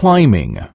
climbing.